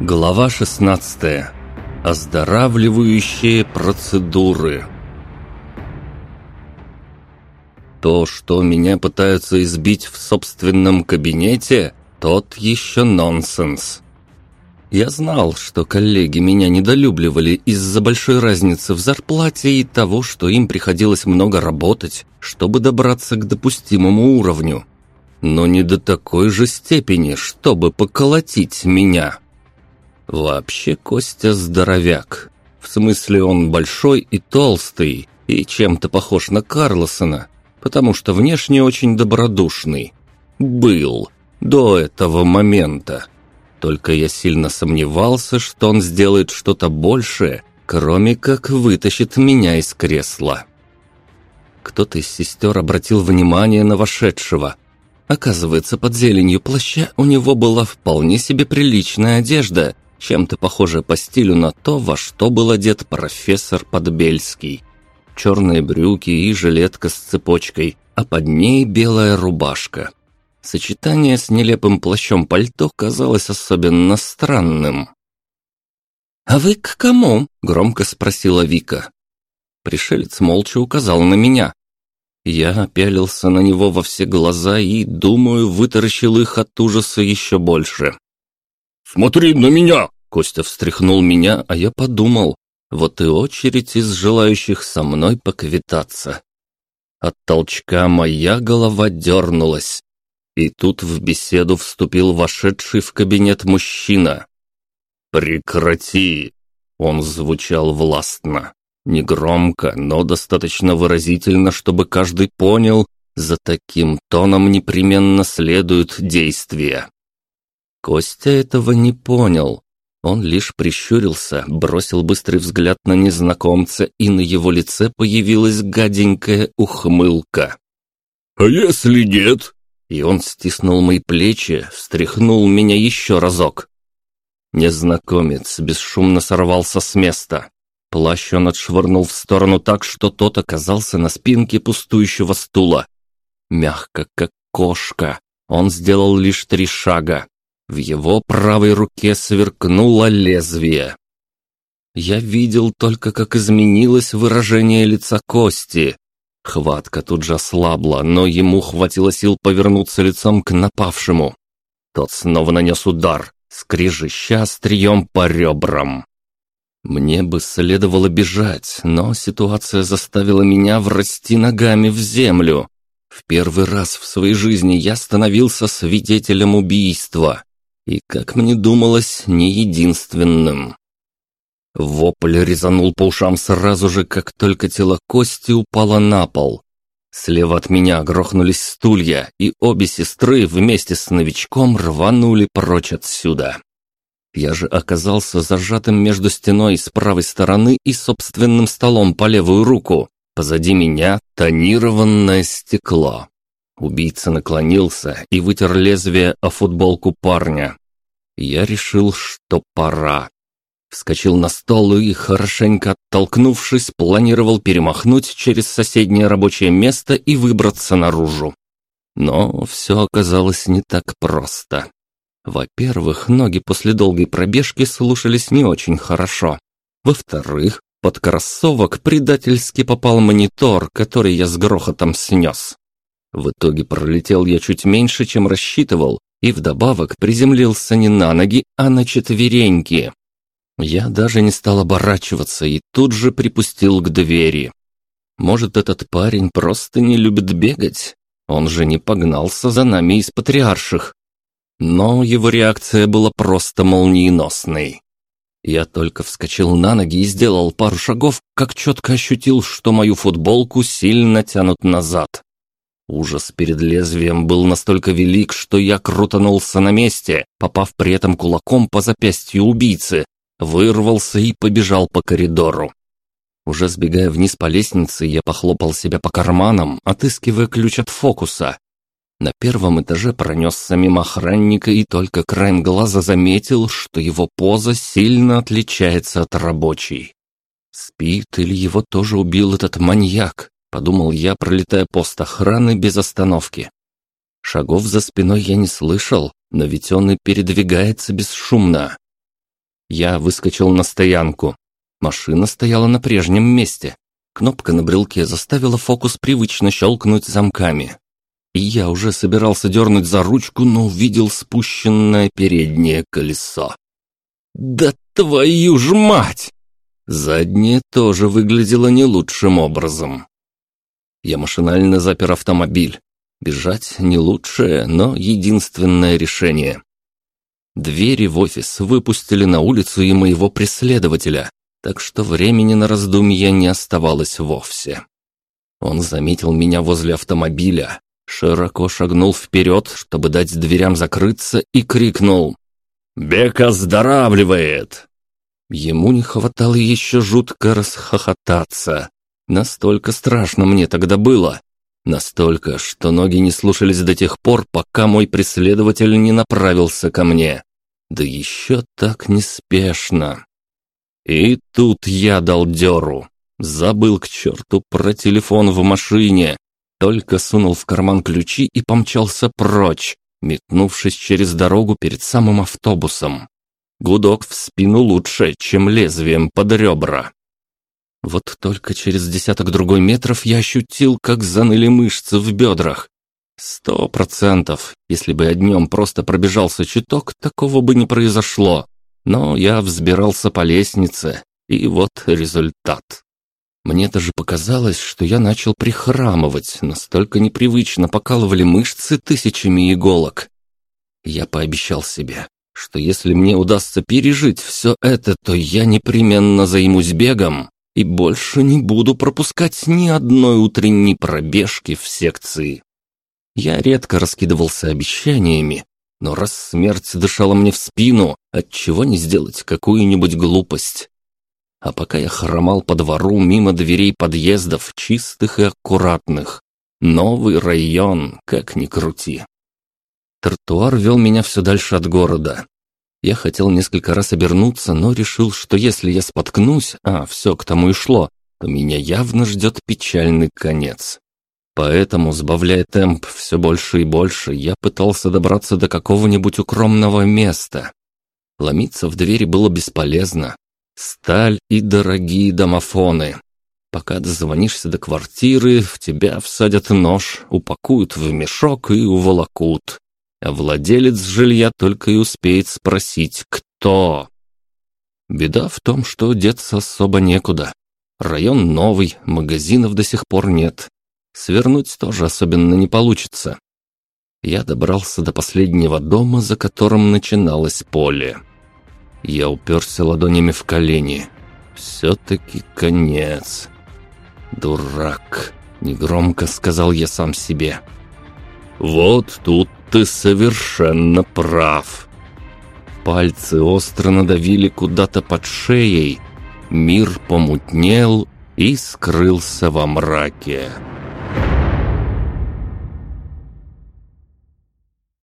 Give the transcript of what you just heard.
Глава 16. Оздоравливающие процедуры. То, что меня пытаются избить в собственном кабинете, тот еще нонсенс. Я знал, что коллеги меня недолюбливали из-за большой разницы в зарплате и того, что им приходилось много работать, чтобы добраться к допустимому уровню. Но не до такой же степени, чтобы поколотить меня. Вообще Костя здоровяк. В смысле он большой и толстый, и чем-то похож на Карлосона, потому что внешне очень добродушный. Был. До этого момента. Только я сильно сомневался, что он сделает что-то большее, кроме как вытащит меня из кресла. Кто-то из сестер обратил внимание на вошедшего. Оказывается, под зеленью плаща у него была вполне себе приличная одежда, чем-то похожая по стилю на то, во что был одет профессор Подбельский. Черные брюки и жилетка с цепочкой, а под ней белая рубашка. Сочетание с нелепым плащом пальто казалось особенно странным. «А вы к кому?» — громко спросила Вика. Пришелец молча указал на меня. Я опялился на него во все глаза и, думаю, вытаращил их от ужаса еще больше. «Смотри на меня!» Костя встряхнул меня, а я подумал, вот и очередь из желающих со мной поквитаться. От толчка моя голова дернулась. И тут в беседу вступил вошедший в кабинет мужчина. «Прекрати!» Он звучал властно. Негромко, но достаточно выразительно, чтобы каждый понял, за таким тоном непременно следуют действия. Костя этого не понял. Он лишь прищурился, бросил быстрый взгляд на незнакомца, и на его лице появилась гаденькая ухмылка. «А если нет?» И он стиснул мои плечи, встряхнул меня еще разок. Незнакомец бесшумно сорвался с места. Плащ он отшвырнул в сторону так, что тот оказался на спинке пустующего стула. Мягко, как кошка, он сделал лишь три шага, в его правой руке сверкнуло лезвие. Я видел только, как изменилось выражение лица Кости. Хватка тут же ослабла, но ему хватило сил повернуться лицом к напавшему. Тот снова нанес удар, скрежеща острием по ребрам. Мне бы следовало бежать, но ситуация заставила меня врасти ногами в землю. В первый раз в своей жизни я становился свидетелем убийства и, как мне думалось, не единственным. Вопль резанул по ушам сразу же, как только тело Кости упало на пол. Слева от меня грохнулись стулья, и обе сестры вместе с новичком рванули прочь отсюда. Я же оказался зажатым между стеной с правой стороны и собственным столом по левую руку. Позади меня тонированное стекло. Убийца наклонился и вытер лезвие о футболку парня. Я решил, что пора. Вскочил на стол и, хорошенько оттолкнувшись, планировал перемахнуть через соседнее рабочее место и выбраться наружу. Но все оказалось не так просто. Во-первых, ноги после долгой пробежки слушались не очень хорошо. Во-вторых, под кроссовок предательски попал монитор, который я с грохотом снес. В итоге пролетел я чуть меньше, чем рассчитывал, и вдобавок приземлился не на ноги, а на четвереньки. Я даже не стал оборачиваться и тут же припустил к двери. Может, этот парень просто не любит бегать? Он же не погнался за нами из патриарших. Но его реакция была просто молниеносной. Я только вскочил на ноги и сделал пару шагов, как четко ощутил, что мою футболку сильно тянут назад. Ужас перед лезвием был настолько велик, что я крутанулся на месте, попав при этом кулаком по запястью убийцы, вырвался и побежал по коридору. Уже сбегая вниз по лестнице, я похлопал себя по карманам, отыскивая ключ от фокуса. На первом этаже пронесся мимо охранника и только краем глаза заметил, что его поза сильно отличается от рабочей. Спит или его тоже убил этот маньяк? Подумал я, пролетая пост охраны без остановки. Шагов за спиной я не слышал, но ведь он и передвигается бесшумно. Я выскочил на стоянку. Машина стояла на прежнем месте. Кнопка на брелке заставила фокус привычно щелкнуть замками. И я уже собирался дернуть за ручку, но увидел спущенное переднее колесо. «Да твою ж мать!» Заднее тоже выглядело не лучшим образом. Я машинально запер автомобиль. Бежать не лучшее, но единственное решение. Двери в офис выпустили на улицу и моего преследователя, так что времени на раздумья не оставалось вовсе. Он заметил меня возле автомобиля, широко шагнул вперед, чтобы дать дверям закрыться, и крикнул «Бек оздоравливает!». Ему не хватало еще жутко расхохотаться. Настолько страшно мне тогда было. Настолько, что ноги не слушались до тех пор, пока мой преследователь не направился ко мне. Да еще так неспешно. И тут я дал дёру. Забыл к черту про телефон в машине. Только сунул в карман ключи и помчался прочь, метнувшись через дорогу перед самым автобусом. Гудок в спину лучше, чем лезвием под ребра. Вот только через десяток другой метров я ощутил, как заныли мышцы в бедрах. Сто процентов, если бы я днем просто пробежался чуток, такого бы не произошло. Но я взбирался по лестнице, и вот результат. Мне даже показалось, что я начал прихрамывать, настолько непривычно покалывали мышцы тысячами иголок. Я пообещал себе, что если мне удастся пережить все это, то я непременно займусь бегом и больше не буду пропускать ни одной утренней пробежки в секции. Я редко раскидывался обещаниями, но раз смерть дышала мне в спину, отчего не сделать какую-нибудь глупость? А пока я хромал по двору мимо дверей подъездов, чистых и аккуратных, новый район, как ни крути. Тротуар вел меня все дальше от города. Я хотел несколько раз обернуться, но решил, что если я споткнусь, а все к тому и шло, то меня явно ждет печальный конец. Поэтому, сбавляя темп все больше и больше, я пытался добраться до какого-нибудь укромного места. Ломиться в двери было бесполезно. Сталь и дорогие домофоны. Пока дозвонишься до квартиры, в тебя всадят нож, упакуют в мешок и уволокут. Владелец жилья только и успеет спросить «Кто?». Беда в том, что деться особо некуда. Район новый, магазинов до сих пор нет. Свернуть тоже особенно не получится. Я добрался до последнего дома, за которым начиналось поле. Я уперся ладонями в колени. Все-таки конец. «Дурак!» — негромко сказал я сам себе. «Вот тут ты совершенно прав!» Пальцы остро надавили куда-то под шеей. Мир помутнел и скрылся во мраке.